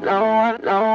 no I know.